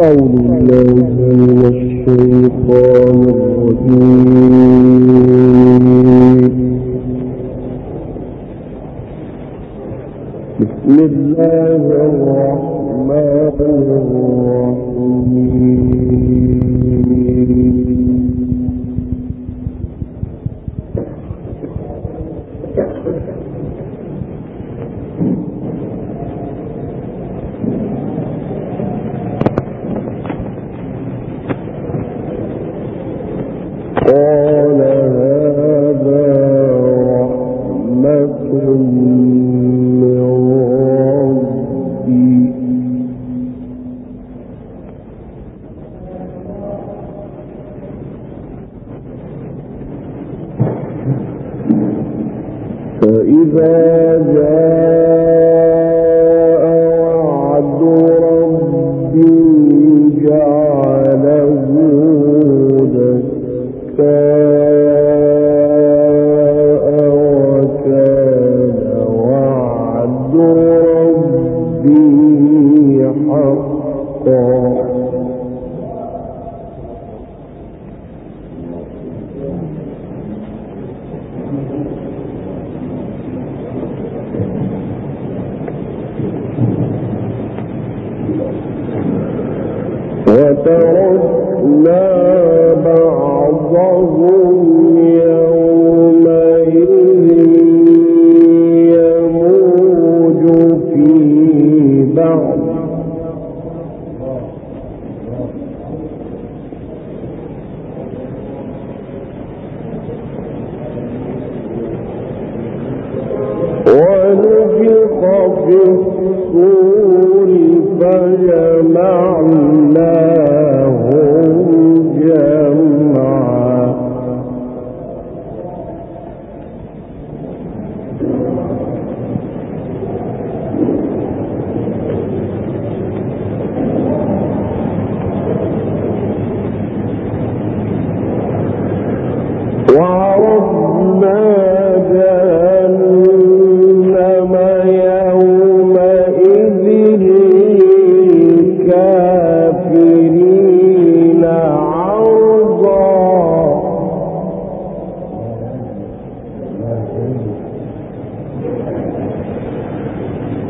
أعوذ بالله الشيطان الرجيم. بسم الله الرحمن الرحيم. فإذا جاء الرسل فجمعناه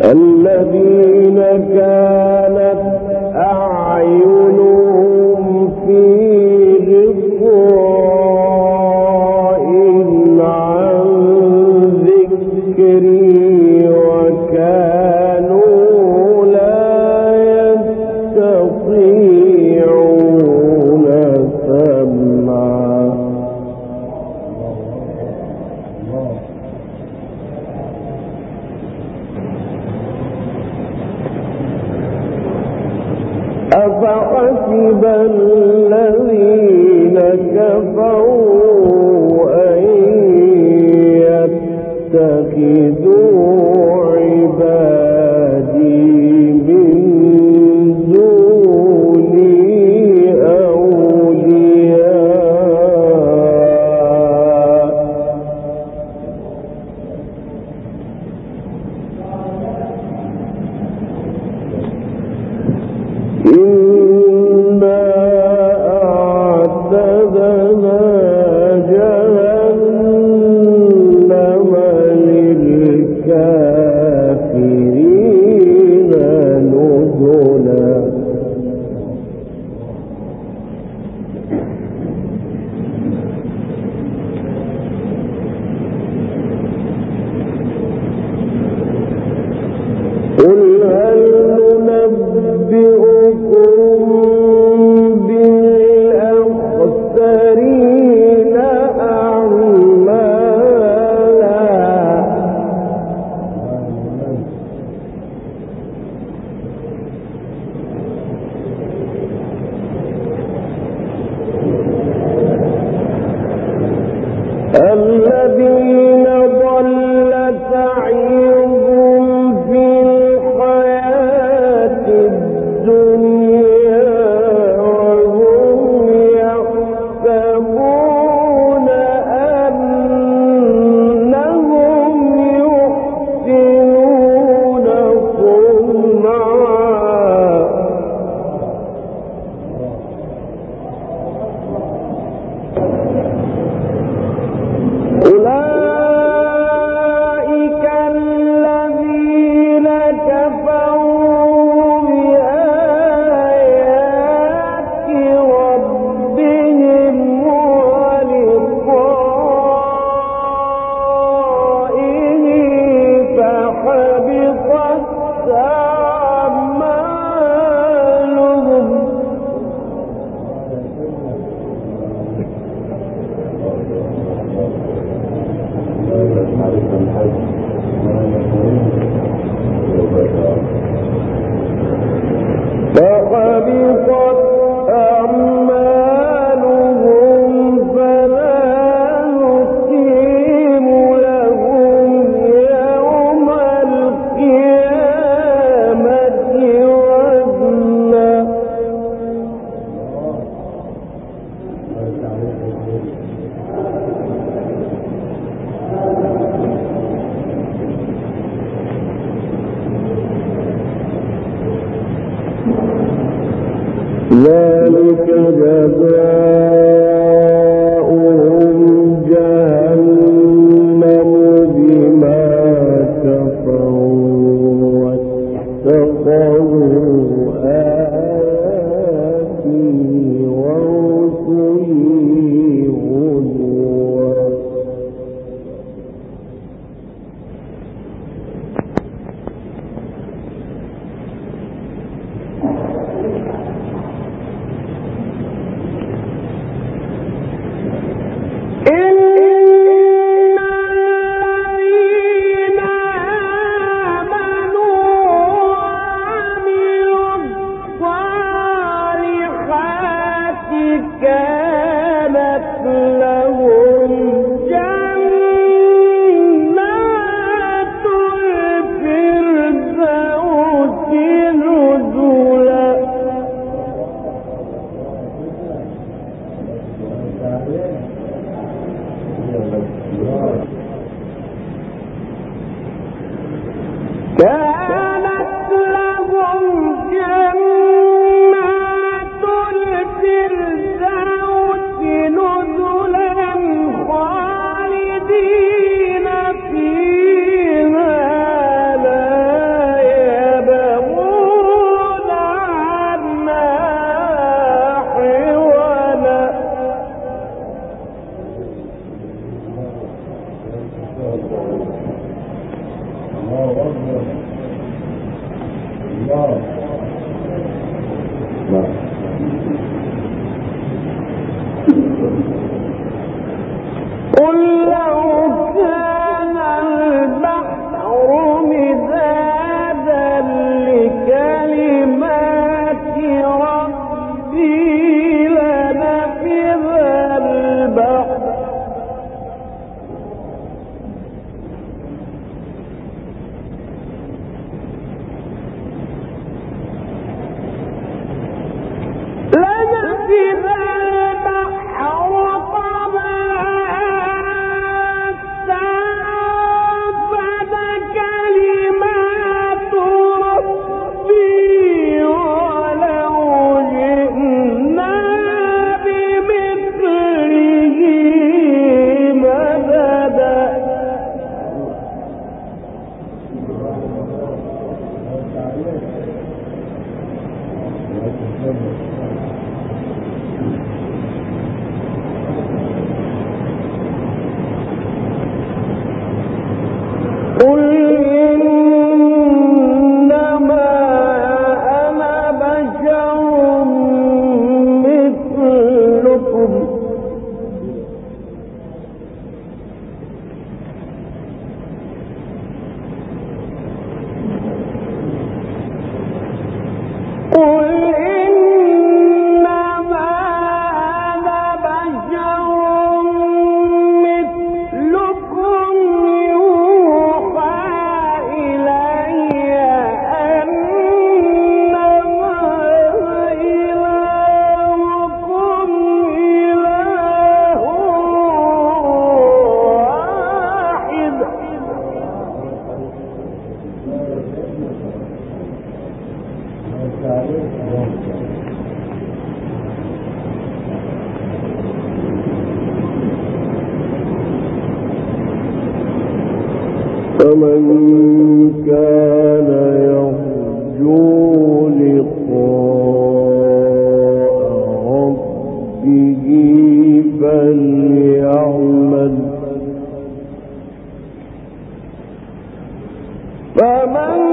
الذين كانت أعلم ذلك جزاؤهم فمن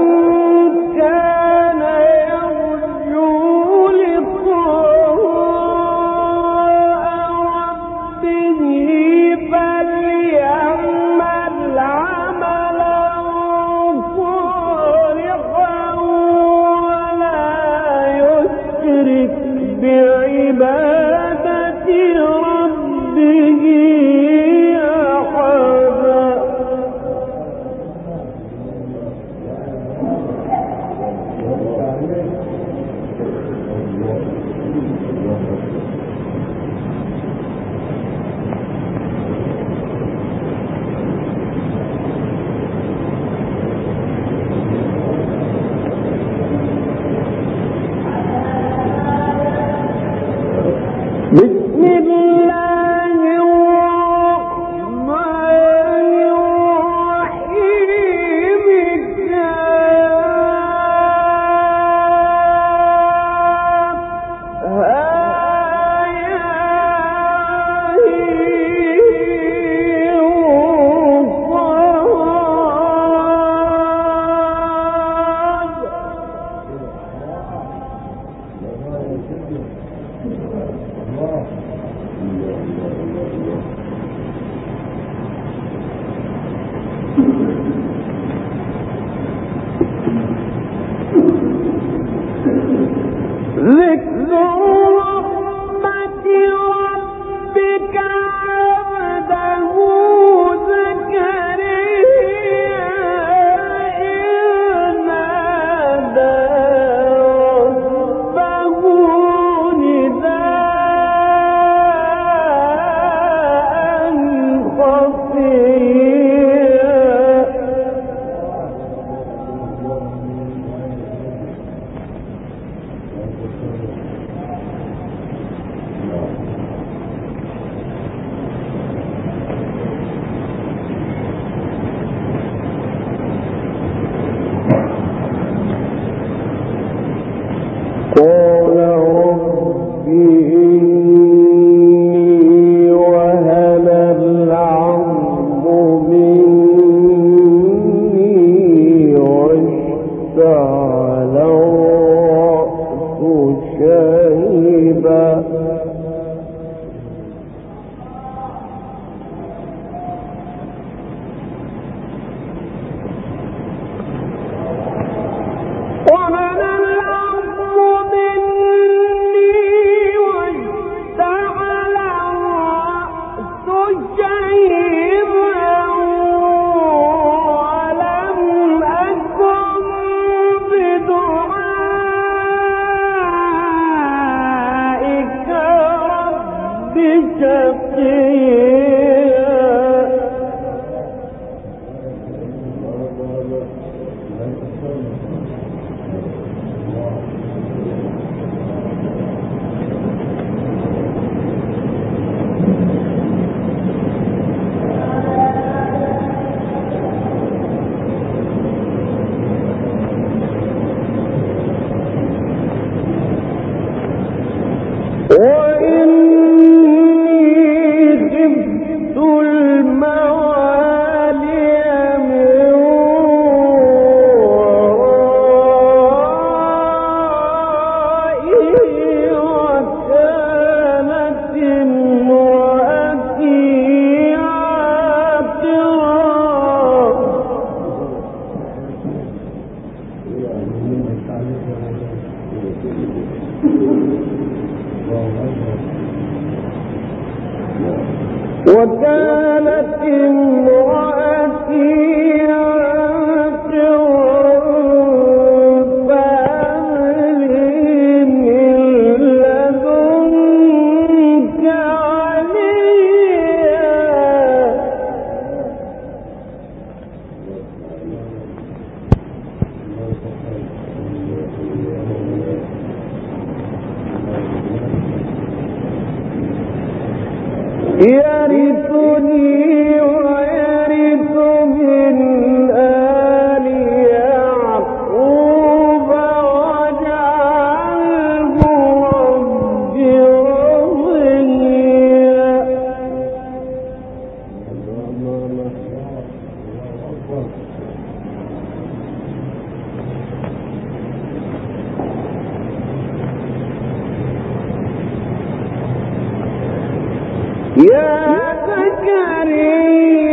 يا زكريا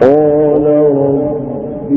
قال رب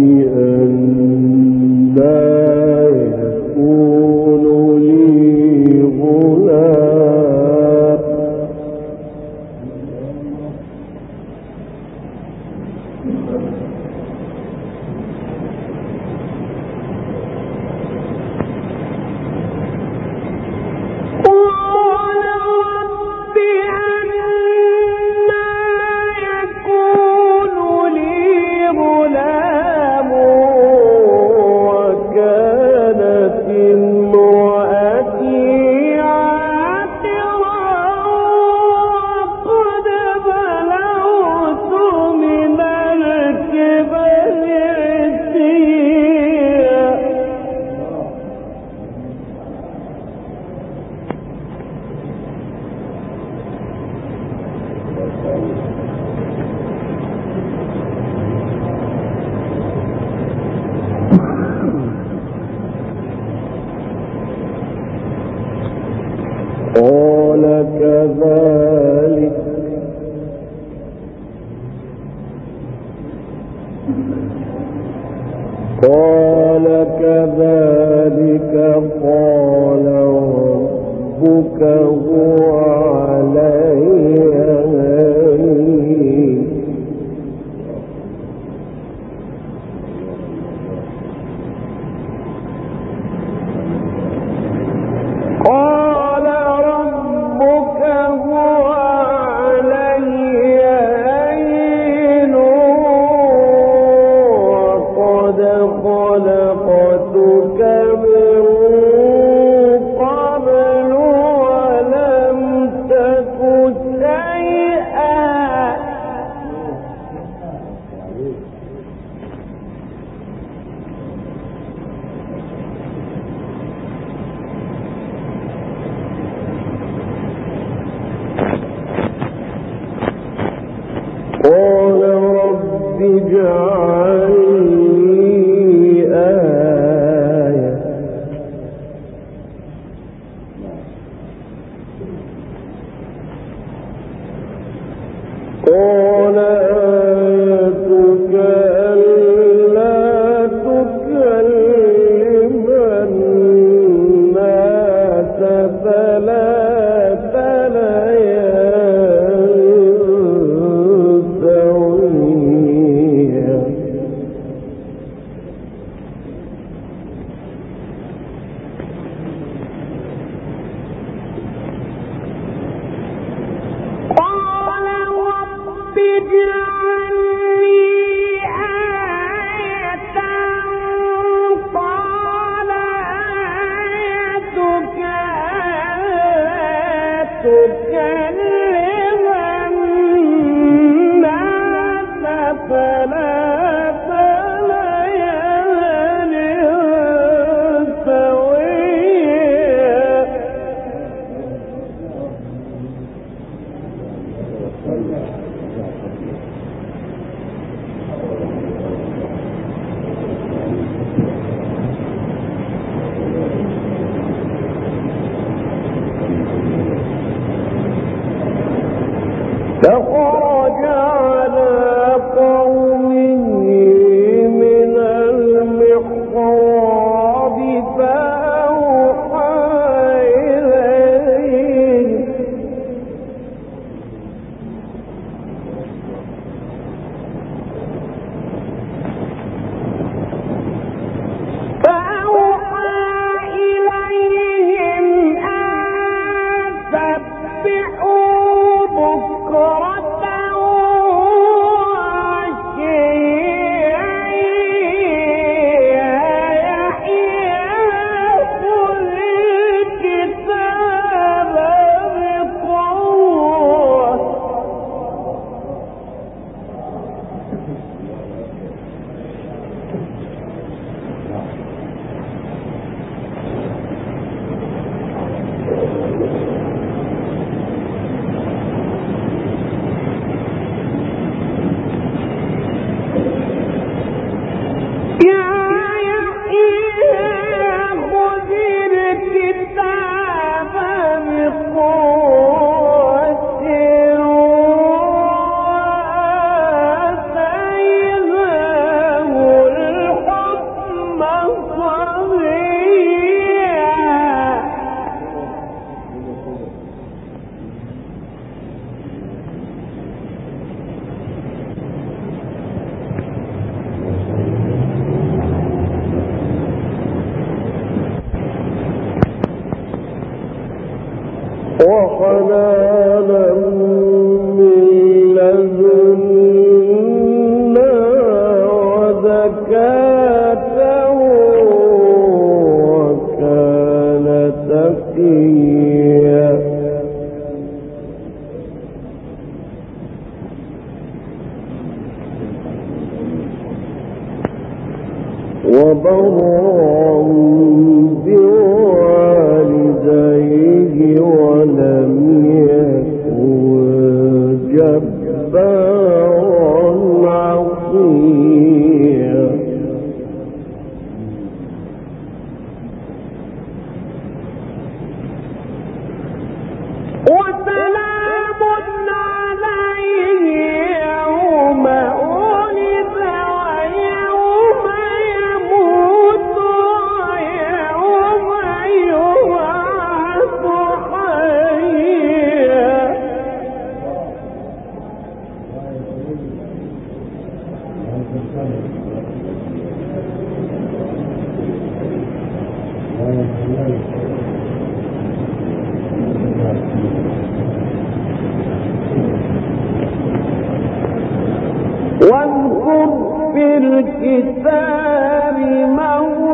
All قال بوالديه الكتاب مريم